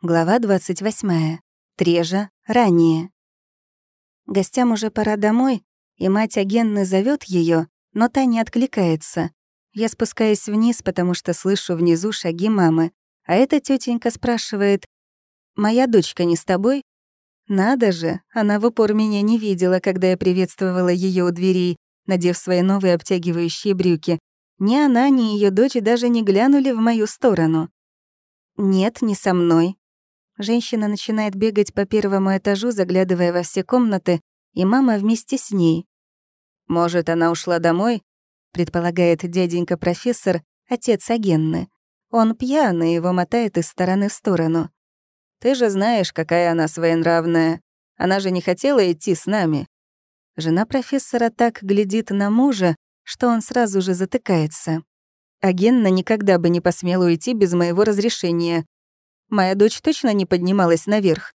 Глава 28. Трежа. Ранее. Гостям уже пора домой, и мать Агенны зовет ее, но та не откликается. Я спускаюсь вниз, потому что слышу внизу шаги мамы, а эта тетенька спрашивает, «Моя дочка не с тобой?» Надо же, она в упор меня не видела, когда я приветствовала ее у дверей, надев свои новые обтягивающие брюки. Ни она, ни ее дочь даже не глянули в мою сторону. «Нет, не со мной», Женщина начинает бегать по первому этажу, заглядывая во все комнаты, и мама вместе с ней. «Может, она ушла домой?» — предполагает дяденька-профессор, отец Агенны. Он пьяный, его мотает из стороны в сторону. «Ты же знаешь, какая она своенравная. Она же не хотела идти с нами». Жена профессора так глядит на мужа, что он сразу же затыкается. Агенна никогда бы не посмела уйти без моего разрешения. Моя дочь точно не поднималась наверх?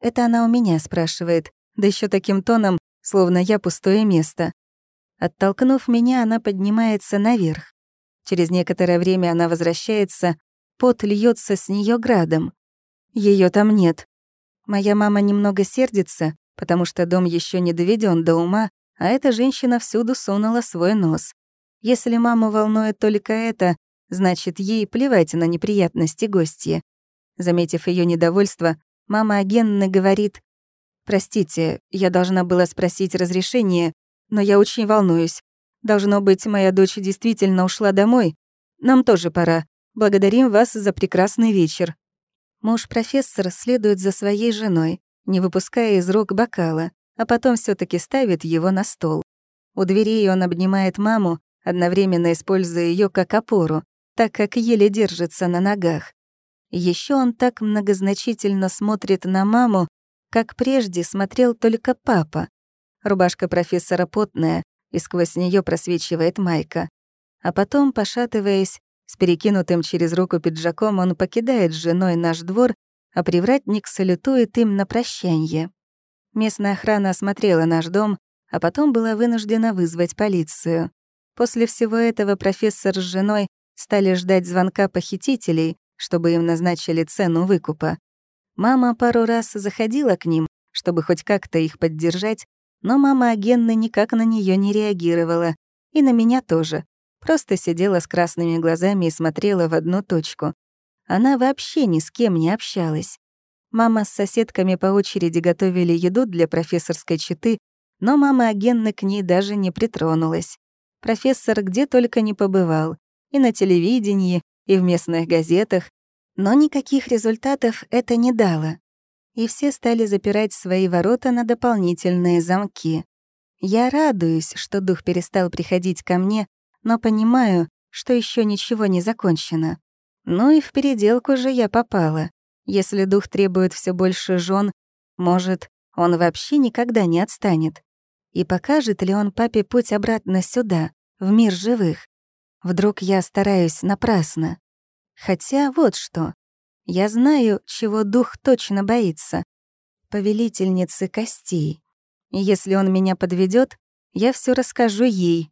Это она у меня спрашивает, да еще таким тоном, словно я пустое место. Оттолкнув меня, она поднимается наверх. Через некоторое время она возвращается, пот льется с нее градом. Ее там нет. Моя мама немного сердится, потому что дом еще не доведен до ума, а эта женщина всюду сунула свой нос. Если маму волнует только это, значит, ей плевать на неприятности гостья. Заметив ее недовольство, мама Агенны говорит, «Простите, я должна была спросить разрешение, но я очень волнуюсь. Должно быть, моя дочь действительно ушла домой. Нам тоже пора. Благодарим вас за прекрасный вечер». Муж-профессор следует за своей женой, не выпуская из рук бокала, а потом все таки ставит его на стол. У дверей он обнимает маму, одновременно используя ее как опору, так как еле держится на ногах. Еще он так многозначительно смотрит на маму, как прежде смотрел только папа. Рубашка профессора потная, и сквозь нее просвечивает майка. А потом, пошатываясь, с перекинутым через руку пиджаком, он покидает с женой наш двор, а привратник салютует им на прощанье. Местная охрана осмотрела наш дом, а потом была вынуждена вызвать полицию. После всего этого профессор с женой стали ждать звонка похитителей, чтобы им назначили цену выкупа. Мама пару раз заходила к ним, чтобы хоть как-то их поддержать, но мама Агенны никак на нее не реагировала. И на меня тоже. Просто сидела с красными глазами и смотрела в одну точку. Она вообще ни с кем не общалась. Мама с соседками по очереди готовили еду для профессорской четы, но мама Агенны к ней даже не притронулась. Профессор где только не побывал. И на телевидении, и в местных газетах, но никаких результатов это не дало. И все стали запирать свои ворота на дополнительные замки. Я радуюсь, что дух перестал приходить ко мне, но понимаю, что еще ничего не закончено. Ну и в переделку же я попала. Если дух требует все больше жен, может, он вообще никогда не отстанет. И покажет ли он папе путь обратно сюда, в мир живых? Вдруг я стараюсь напрасно. Хотя вот что. Я знаю, чего дух точно боится. Повелительницы костей. Если он меня подведет, я все расскажу ей.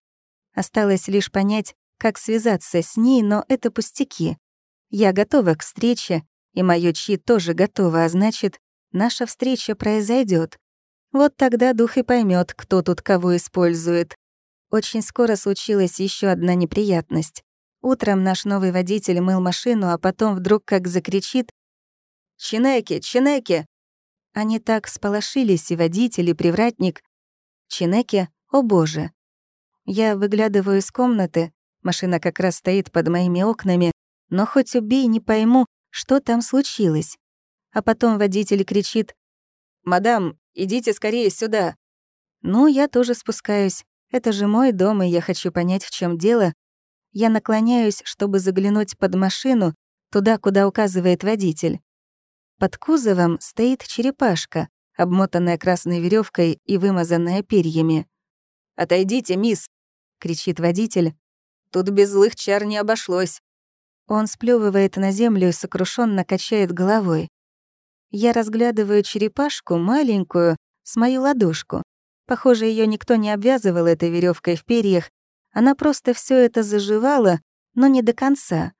Осталось лишь понять, как связаться с ней, но это пустяки. Я готова к встрече, и моё чи тоже готово, а значит, наша встреча произойдет. Вот тогда дух и поймет, кто тут кого использует. Очень скоро случилась еще одна неприятность. Утром наш новый водитель мыл машину, а потом вдруг как закричит «Чинеки! Чинеки!» Они так сполошились, и водитель, и привратник. «Чинеки! О боже!» Я выглядываю из комнаты, машина как раз стоит под моими окнами, но хоть убей, не пойму, что там случилось. А потом водитель кричит «Мадам, идите скорее сюда!» Ну, я тоже спускаюсь. Это же мой дом, и я хочу понять, в чем дело. Я наклоняюсь, чтобы заглянуть под машину, туда, куда указывает водитель. Под кузовом стоит черепашка, обмотанная красной веревкой и вымазанная перьями. «Отойдите, мисс!» — кричит водитель. «Тут без злых чар не обошлось». Он сплёвывает на землю и сокрушенно качает головой. Я разглядываю черепашку, маленькую, с мою ладошку. Похоже, ее никто не обвязывал этой веревкой в перьях. Она просто все это заживала, но не до конца.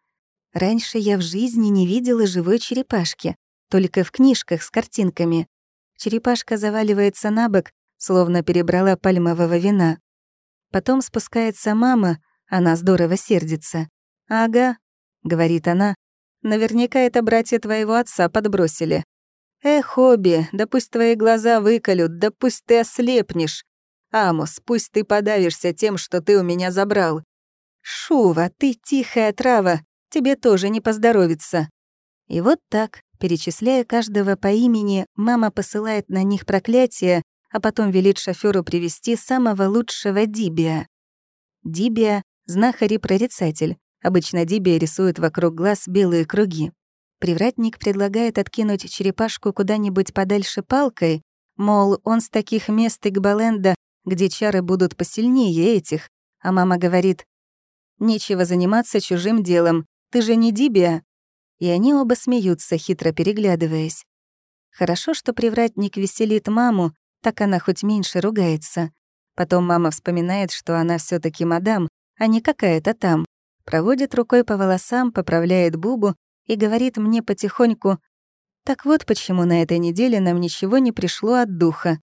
Раньше я в жизни не видела живой черепашки. только в книжках с картинками. Черепашка заваливается на бок, словно перебрала пальмового вина. Потом спускается мама, она здорово сердится. «Ага», — говорит она, — «наверняка это братья твоего отца подбросили. Эх, Обби, да пусть твои глаза выколют, да пусть ты ослепнешь. Амос, пусть ты подавишься тем, что ты у меня забрал. Шува, ты тихая трава, тебе тоже не поздоровится». И вот так, перечисляя каждого по имени, мама посылает на них проклятие, а потом велит шофёру привести самого лучшего Дибия. Дибия — знахарь и прорицатель. Обычно Дибия рисует вокруг глаз белые круги. Привратник предлагает откинуть черепашку куда-нибудь подальше палкой, мол, он с таких мест Игбаленда, где чары будут посильнее этих, а мама говорит, «Нечего заниматься чужим делом, ты же не Дибия». И они оба смеются, хитро переглядываясь. Хорошо, что привратник веселит маму, так она хоть меньше ругается. Потом мама вспоминает, что она все таки мадам, а не какая-то там. Проводит рукой по волосам, поправляет бубу и говорит мне потихоньку, «Так вот почему на этой неделе нам ничего не пришло от духа».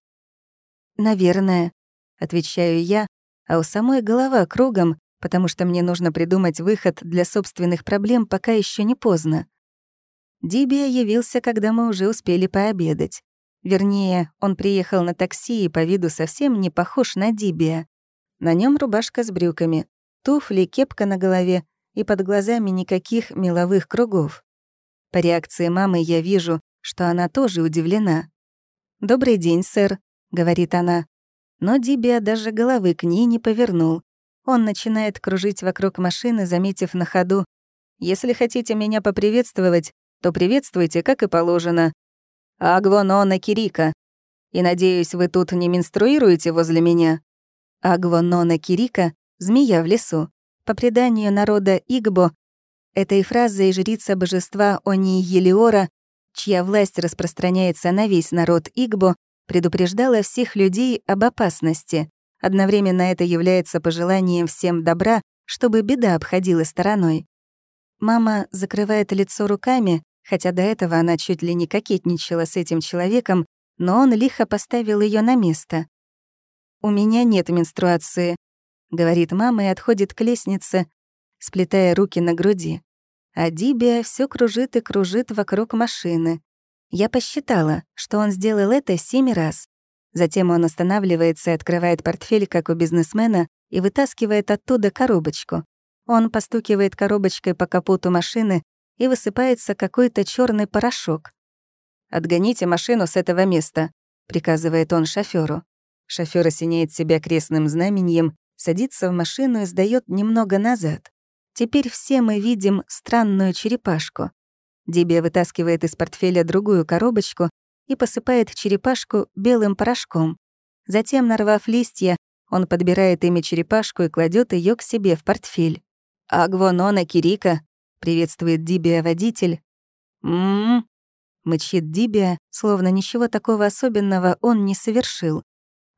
«Наверное», — отвечаю я, а у самой голова кругом, потому что мне нужно придумать выход для собственных проблем, пока еще не поздно. Дибия явился, когда мы уже успели пообедать. Вернее, он приехал на такси и по виду совсем не похож на Дибия. На нем рубашка с брюками, туфли, кепка на голове и под глазами никаких меловых кругов. По реакции мамы я вижу, что она тоже удивлена. «Добрый день, сэр», — говорит она. Но Дибия даже головы к ней не повернул. Он начинает кружить вокруг машины, заметив на ходу. «Если хотите меня поприветствовать, то приветствуйте, как и положено. Агвонона Кирика. И, надеюсь, вы тут не менструируете возле меня? Агвонона Кирика — змея в лесу. По преданию народа Игбо, этой фразой жрица божества Они Елиора, чья власть распространяется на весь народ Игбо, предупреждала всех людей об опасности. Одновременно это является пожеланием всем добра, чтобы беда обходила стороной. Мама закрывает лицо руками, хотя до этого она чуть ли не кокетничала с этим человеком, но он лихо поставил ее на место. «У меня нет менструации», — говорит мама и отходит к лестнице, сплетая руки на груди. А Дибия все кружит и кружит вокруг машины. Я посчитала, что он сделал это семь раз. Затем он останавливается и открывает портфель, как у бизнесмена, и вытаскивает оттуда коробочку. Он постукивает коробочкой по капоту машины, и высыпается какой-то черный порошок. «Отгоните машину с этого места», — приказывает он шофёру. Шофёр осеняет себя крестным знаменем, садится в машину и сдаёт немного назад. Теперь все мы видим странную черепашку. Дибия вытаскивает из портфеля другую коробочку и посыпает черепашку белым порошком. Затем, нарвав листья, он подбирает ими черепашку и кладет ее к себе в портфель. «Агвонона Кирика», приветствует Дибия водитель. «М-м-м», мычит Дибия, словно ничего такого особенного он не совершил.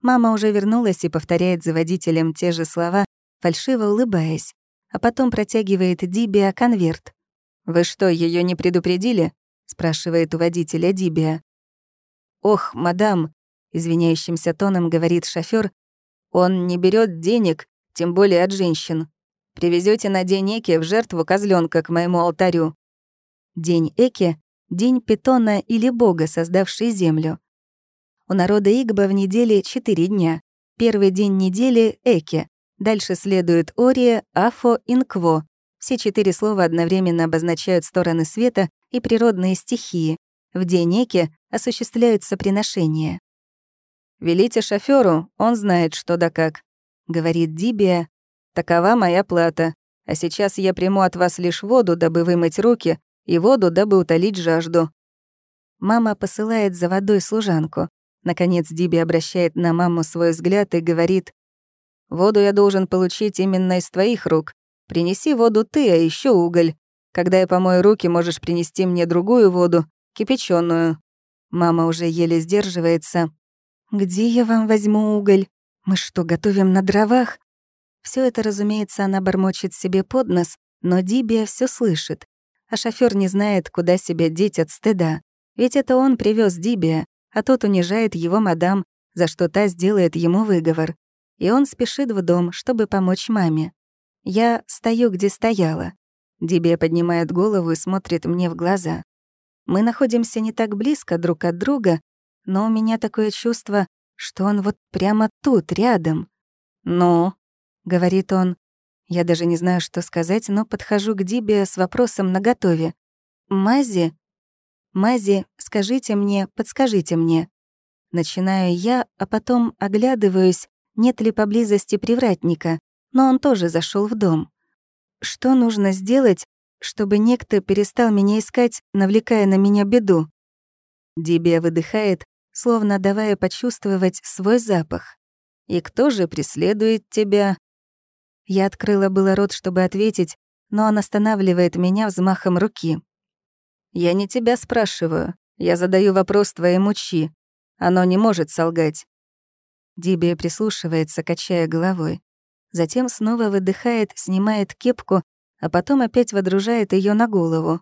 Мама уже вернулась и повторяет за водителем те же слова, фальшиво улыбаясь, а потом протягивает Дибия конверт. «Вы что, ее не предупредили?» — спрашивает у водителя Дибия. «Ох, мадам», — извиняющимся тоном говорит шофёр, «он не берет денег, тем более от женщин. Привезете на день Эки в жертву козленка к моему алтарю». День Эки — день питона или бога, создавший землю. У народа Игба в неделе четыре дня. Первый день недели — Эки. Дальше следует Ория, Афо, Инкво. Все четыре слова одновременно обозначают стороны света и природные стихии. В день Эки осуществляются приношения. «Велите шофёру, он знает, что да как», — говорит Дибия, Такова моя плата. А сейчас я приму от вас лишь воду, дабы вымыть руки, и воду, дабы утолить жажду». Мама посылает за водой служанку. Наконец Диби обращает на маму свой взгляд и говорит, «Воду я должен получить именно из твоих рук. Принеси воду ты, а еще уголь. Когда я помою руки, можешь принести мне другую воду, кипяченую. Мама уже еле сдерживается. «Где я вам возьму уголь? Мы что, готовим на дровах?» Все это, разумеется, она бормочет себе под нос, но Дибия все слышит, а шофер не знает, куда себя деть от стыда. Ведь это он привез Дибия, а тот унижает его мадам, за что та сделает ему выговор. И он спешит в дом, чтобы помочь маме. Я стою, где стояла. Дибия поднимает голову и смотрит мне в глаза. Мы находимся не так близко друг от друга, но у меня такое чувство, что он вот прямо тут, рядом. «Ну?» — говорит он. Я даже не знаю, что сказать, но подхожу к Дибе с вопросом наготове. «Мази? Мази, скажите мне, подскажите мне». Начинаю я, а потом оглядываюсь, нет ли поблизости привратника, но он тоже зашел в дом. Что нужно сделать, чтобы некто перестал меня искать, навлекая на меня беду? Дибия выдыхает, словно давая почувствовать свой запах. «И кто же преследует тебя?» Я открыла было рот, чтобы ответить, но он останавливает меня взмахом руки. «Я не тебя спрашиваю. Я задаю вопрос твоему Чи. Оно не может солгать». Дибия прислушивается, качая головой. Затем снова выдыхает, снимает кепку, а потом опять водружает ее на голову.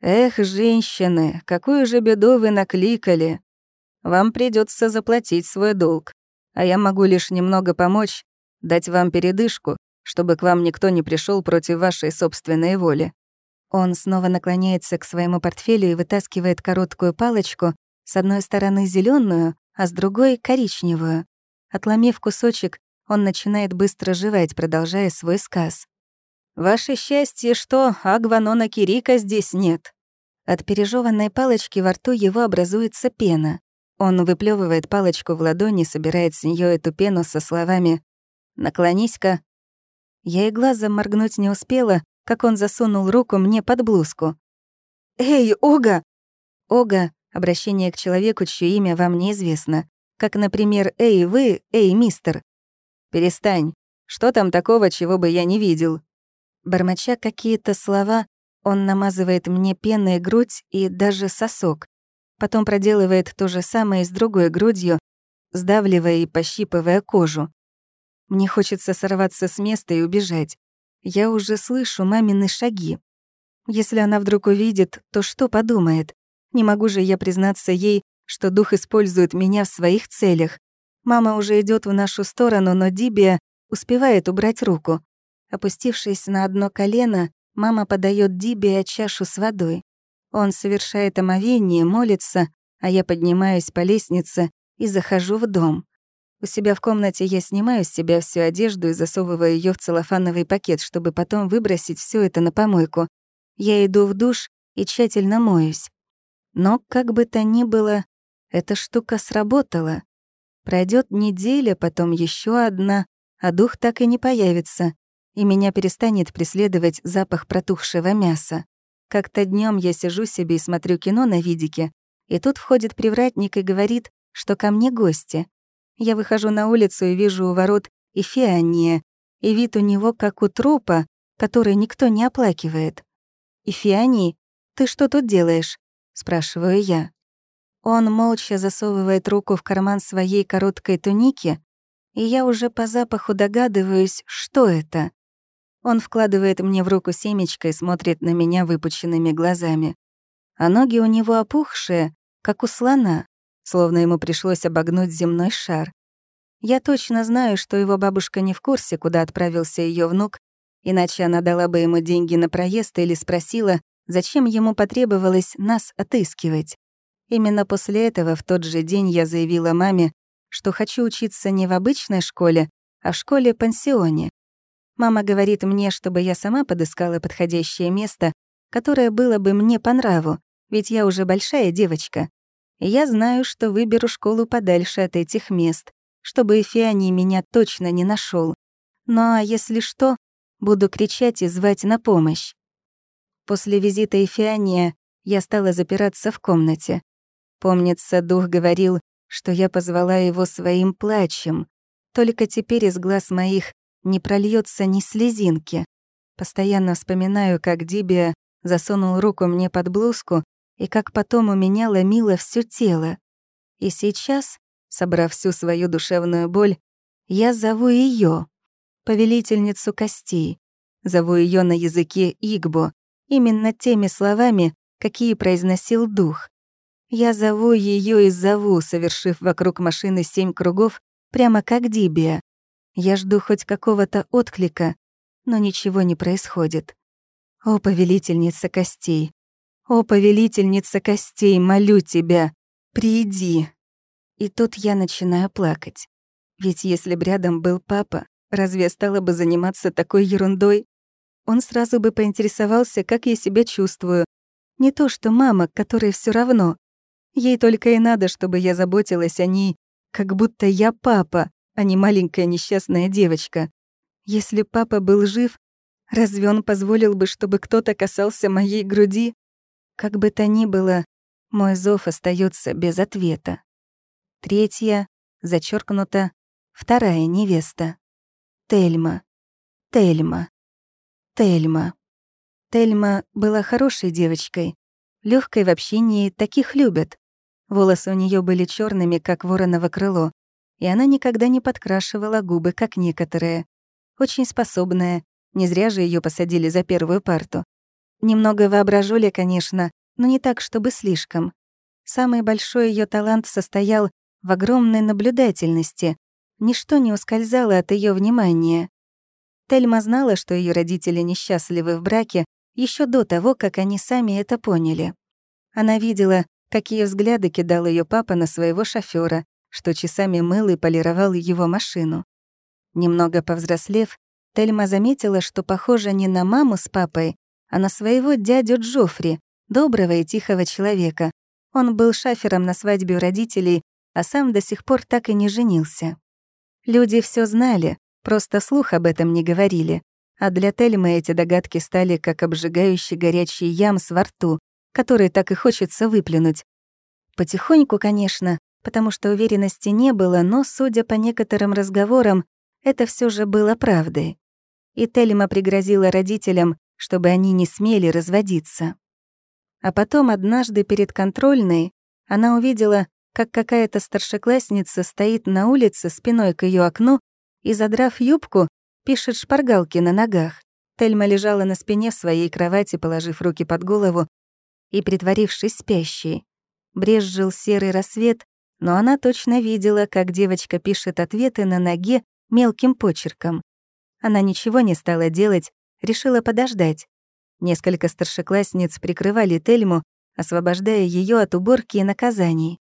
«Эх, женщины, какую же беду вы накликали! Вам придется заплатить свой долг, а я могу лишь немного помочь, дать вам передышку, чтобы к вам никто не пришел против вашей собственной воли». Он снова наклоняется к своему портфелю и вытаскивает короткую палочку, с одной стороны зеленую, а с другой — коричневую. Отломив кусочек, он начинает быстро жевать, продолжая свой сказ. «Ваше счастье, что Агванона Кирика здесь нет». От пережеванной палочки во рту его образуется пена. Он выплевывает палочку в ладони, собирает с нее эту пену со словами «Наклонись-ка». Я и глазом моргнуть не успела, как он засунул руку мне под блузку. «Эй, Ога!» «Ога» — обращение к человеку, чье имя вам неизвестно. Как, например, «Эй, вы! Эй, мистер!» «Перестань. Что там такого, чего бы я не видел?» Бормоча какие-то слова, он намазывает мне пеной грудь и даже сосок. Потом проделывает то же самое с другой грудью, сдавливая и пощипывая кожу. Мне хочется сорваться с места и убежать. Я уже слышу мамины шаги. Если она вдруг увидит, то что подумает? Не могу же я признаться ей, что дух использует меня в своих целях. Мама уже идет в нашу сторону, но Дибия успевает убрать руку. Опустившись на одно колено, мама подает Дибия чашу с водой. Он совершает омовение, молится, а я поднимаюсь по лестнице и захожу в дом. У себя в комнате я снимаю с себя всю одежду и засовываю ее в целлофановый пакет, чтобы потом выбросить все это на помойку. Я иду в душ и тщательно моюсь. Но, как бы то ни было, эта штука сработала. Пройдет неделя, потом еще одна, а дух так и не появится, и меня перестанет преследовать запах протухшего мяса. Как-то днем я сижу себе и смотрю кино на видике, и тут входит привратник и говорит, что ко мне гости. Я выхожу на улицу и вижу у ворот Ифиания, и вид у него как у трупа, который никто не оплакивает. «Ифианий, ты что тут делаешь?» — спрашиваю я. Он молча засовывает руку в карман своей короткой туники, и я уже по запаху догадываюсь, что это. Он вкладывает мне в руку семечко и смотрит на меня выпученными глазами. А ноги у него опухшие, как у слона словно ему пришлось обогнуть земной шар. Я точно знаю, что его бабушка не в курсе, куда отправился ее внук, иначе она дала бы ему деньги на проезд или спросила, зачем ему потребовалось нас отыскивать. Именно после этого в тот же день я заявила маме, что хочу учиться не в обычной школе, а в школе-пансионе. Мама говорит мне, чтобы я сама подыскала подходящее место, которое было бы мне по нраву, ведь я уже большая девочка я знаю, что выберу школу подальше от этих мест, чтобы Эфианий меня точно не нашел. Ну а если что, буду кричать и звать на помощь. После визита Эфиания я стала запираться в комнате. Помнится, дух говорил, что я позвала его своим плачем. Только теперь из глаз моих не прольется ни слезинки. Постоянно вспоминаю, как Дибия засунул руку мне под блузку и как потом у меня ломило все тело. И сейчас, собрав всю свою душевную боль, я зову ее, повелительницу костей, зову ее на языке Игбо, именно теми словами, какие произносил дух. Я зову ее и зову, совершив вокруг машины семь кругов, прямо как Дибия. Я жду хоть какого-то отклика, но ничего не происходит. О, повелительница костей! О, повелительница костей, молю тебя, приди! И тут я начинаю плакать. Ведь если б рядом был папа, разве я стала бы заниматься такой ерундой? Он сразу бы поинтересовался, как я себя чувствую. Не то что мама, которой все равно. Ей только и надо, чтобы я заботилась о ней, как будто я папа, а не маленькая несчастная девочка. Если папа был жив, разве он позволил бы, чтобы кто-то касался моей груди? Как бы то ни было, мой зов остается без ответа. Третья, зачеркнута, вторая невеста. Тельма. Тельма. Тельма. Тельма была хорошей девочкой, легкой в общении, таких любят. Волосы у нее были черными, как вороново крыло, и она никогда не подкрашивала губы, как некоторые. Очень способная, не зря же ее посадили за первую парту. Немного воображули, конечно, но не так, чтобы слишком. Самый большой ее талант состоял в огромной наблюдательности. Ничто не ускользало от ее внимания. Тельма знала, что ее родители несчастливы в браке еще до того, как они сами это поняли. Она видела, какие взгляды кидал ее папа на своего шофера, что часами мыл и полировал его машину. Немного повзрослев, Тельма заметила, что похожа не на маму с папой, а на своего дядю Джоффри, доброго и тихого человека. Он был шафером на свадьбе у родителей, а сам до сих пор так и не женился. Люди все знали, просто слух об этом не говорили. А для Тельмы эти догадки стали как обжигающий горячий ямс во рту, который так и хочется выплюнуть. Потихоньку, конечно, потому что уверенности не было, но, судя по некоторым разговорам, это все же было правдой. И Тельма пригрозила родителям, чтобы они не смели разводиться. А потом однажды перед контрольной она увидела, как какая-то старшеклассница стоит на улице спиной к ее окну и, задрав юбку, пишет шпаргалки на ногах. Тельма лежала на спине в своей кровати, положив руки под голову и притворившись спящей. Брезжил серый рассвет, но она точно видела, как девочка пишет ответы на ноге мелким почерком. Она ничего не стала делать, решила подождать. Несколько старшеклассниц прикрывали Тельму, освобождая ее от уборки и наказаний.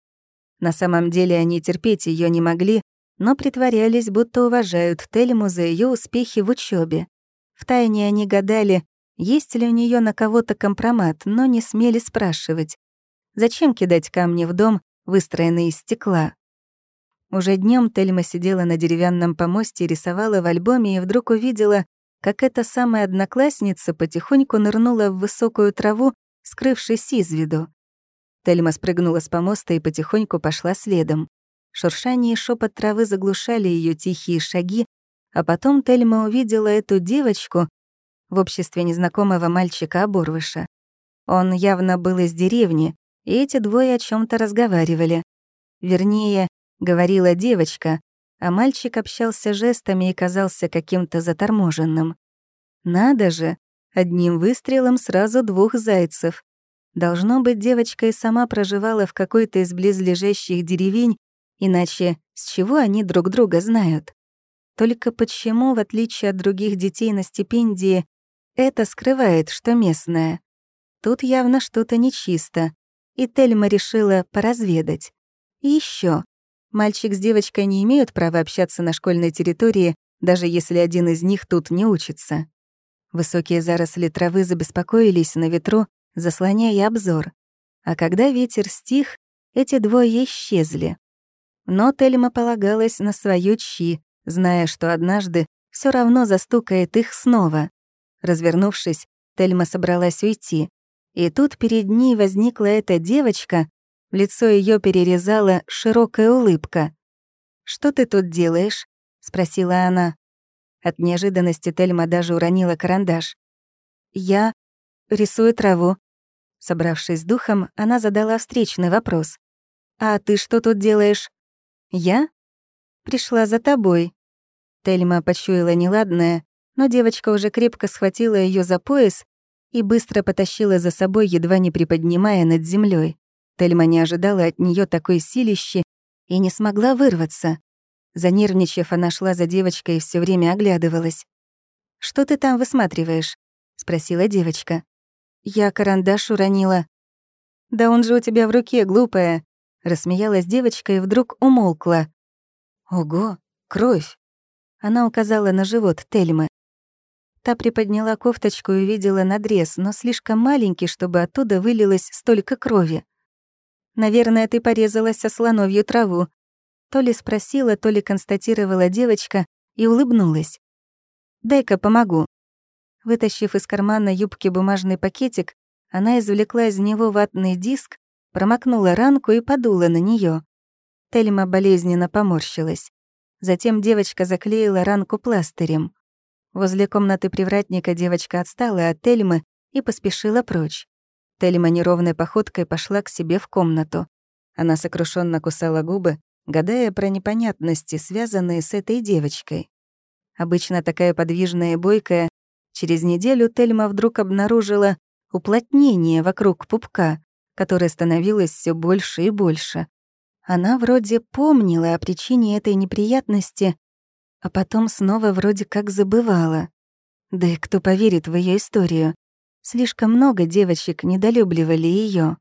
На самом деле они терпеть ее не могли, но притворялись, будто уважают Тельму за ее успехи в учебе. Втайне они гадали, есть ли у нее на кого-то компромат, но не смели спрашивать. Зачем кидать камни в дом, выстроенный из стекла? Уже днем Тельма сидела на деревянном помосте рисовала в альбоме и вдруг увидела, как эта самая одноклассница потихоньку нырнула в высокую траву, скрывшись из виду. Тельма спрыгнула с помоста и потихоньку пошла следом. Шуршание и шепот травы заглушали ее тихие шаги, а потом Тельма увидела эту девочку, в обществе незнакомого мальчика-оборвыша. Он явно был из деревни, и эти двое о чем то разговаривали. Вернее, говорила девочка, а мальчик общался жестами и казался каким-то заторможенным. Надо же, одним выстрелом сразу двух зайцев. Должно быть, девочка и сама проживала в какой-то из близлежащих деревень, иначе с чего они друг друга знают? Только почему, в отличие от других детей на стипендии, это скрывает, что местное. Тут явно что-то нечисто, и Тельма решила поразведать. И еще. Мальчик с девочкой не имеют права общаться на школьной территории, даже если один из них тут не учится. Высокие заросли травы забеспокоились на ветру, заслоняя обзор. А когда ветер стих, эти двое исчезли. Но Тельма полагалась на свою чьи, зная, что однажды все равно застукает их снова. Развернувшись, Тельма собралась уйти. И тут перед ней возникла эта девочка, лицо ее перерезала широкая улыбка. «Что ты тут делаешь?» — спросила она. От неожиданности Тельма даже уронила карандаш. «Я рисую траву». Собравшись с духом, она задала встречный вопрос. «А ты что тут делаешь?» «Я?» «Пришла за тобой». Тельма почуяла неладное, но девочка уже крепко схватила ее за пояс и быстро потащила за собой, едва не приподнимая над землей. Тельма не ожидала от нее такой силищи и не смогла вырваться. Занервничав, она шла за девочкой и все время оглядывалась. «Что ты там высматриваешь?» — спросила девочка. «Я карандаш уронила». «Да он же у тебя в руке, глупая!» — рассмеялась девочка и вдруг умолкла. «Ого, кровь!» Она указала на живот Тельмы. Та приподняла кофточку и увидела надрез, но слишком маленький, чтобы оттуда вылилось столько крови. «Наверное, ты порезалась о слоновью траву», то ли спросила, то ли констатировала девочка и улыбнулась. «Дай-ка помогу». Вытащив из кармана юбки бумажный пакетик, она извлекла из него ватный диск, промокнула ранку и подула на нее. Тельма болезненно поморщилась. Затем девочка заклеила ранку пластырем. Возле комнаты привратника девочка отстала от Тельмы и поспешила прочь. Тельма неровной походкой пошла к себе в комнату. Она сокрушенно кусала губы, гадая про непонятности, связанные с этой девочкой. Обычно такая подвижная и бойкая, через неделю Тельма вдруг обнаружила уплотнение вокруг пупка, которое становилось все больше и больше. Она вроде помнила о причине этой неприятности, а потом снова вроде как забывала. Да и кто поверит в ее историю? Слишком много девочек недолюбливали ее.